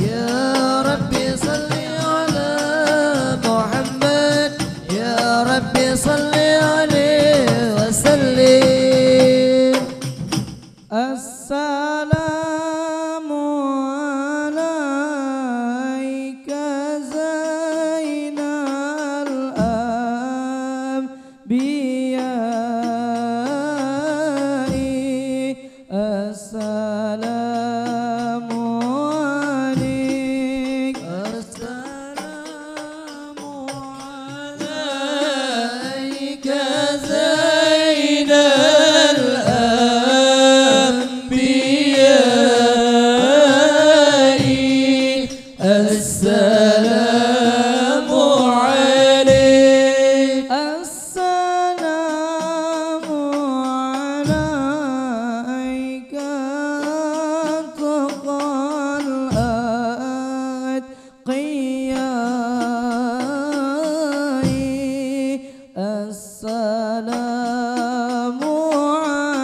يا ربي صل على محمد. يا ربي صل عليه وسلم. السلام السلام عليك. السلام عليك تقى الأتقياء. السلام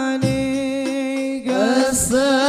عليك. السلام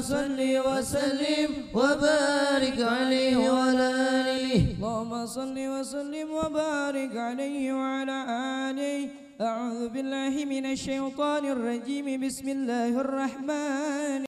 صل وسلم وبارك عليه آله اللهم صل وسلم وبارك عليه وعلى آله. أعوذ بالله من الشيطان الرجيم. بسم الله الرحمن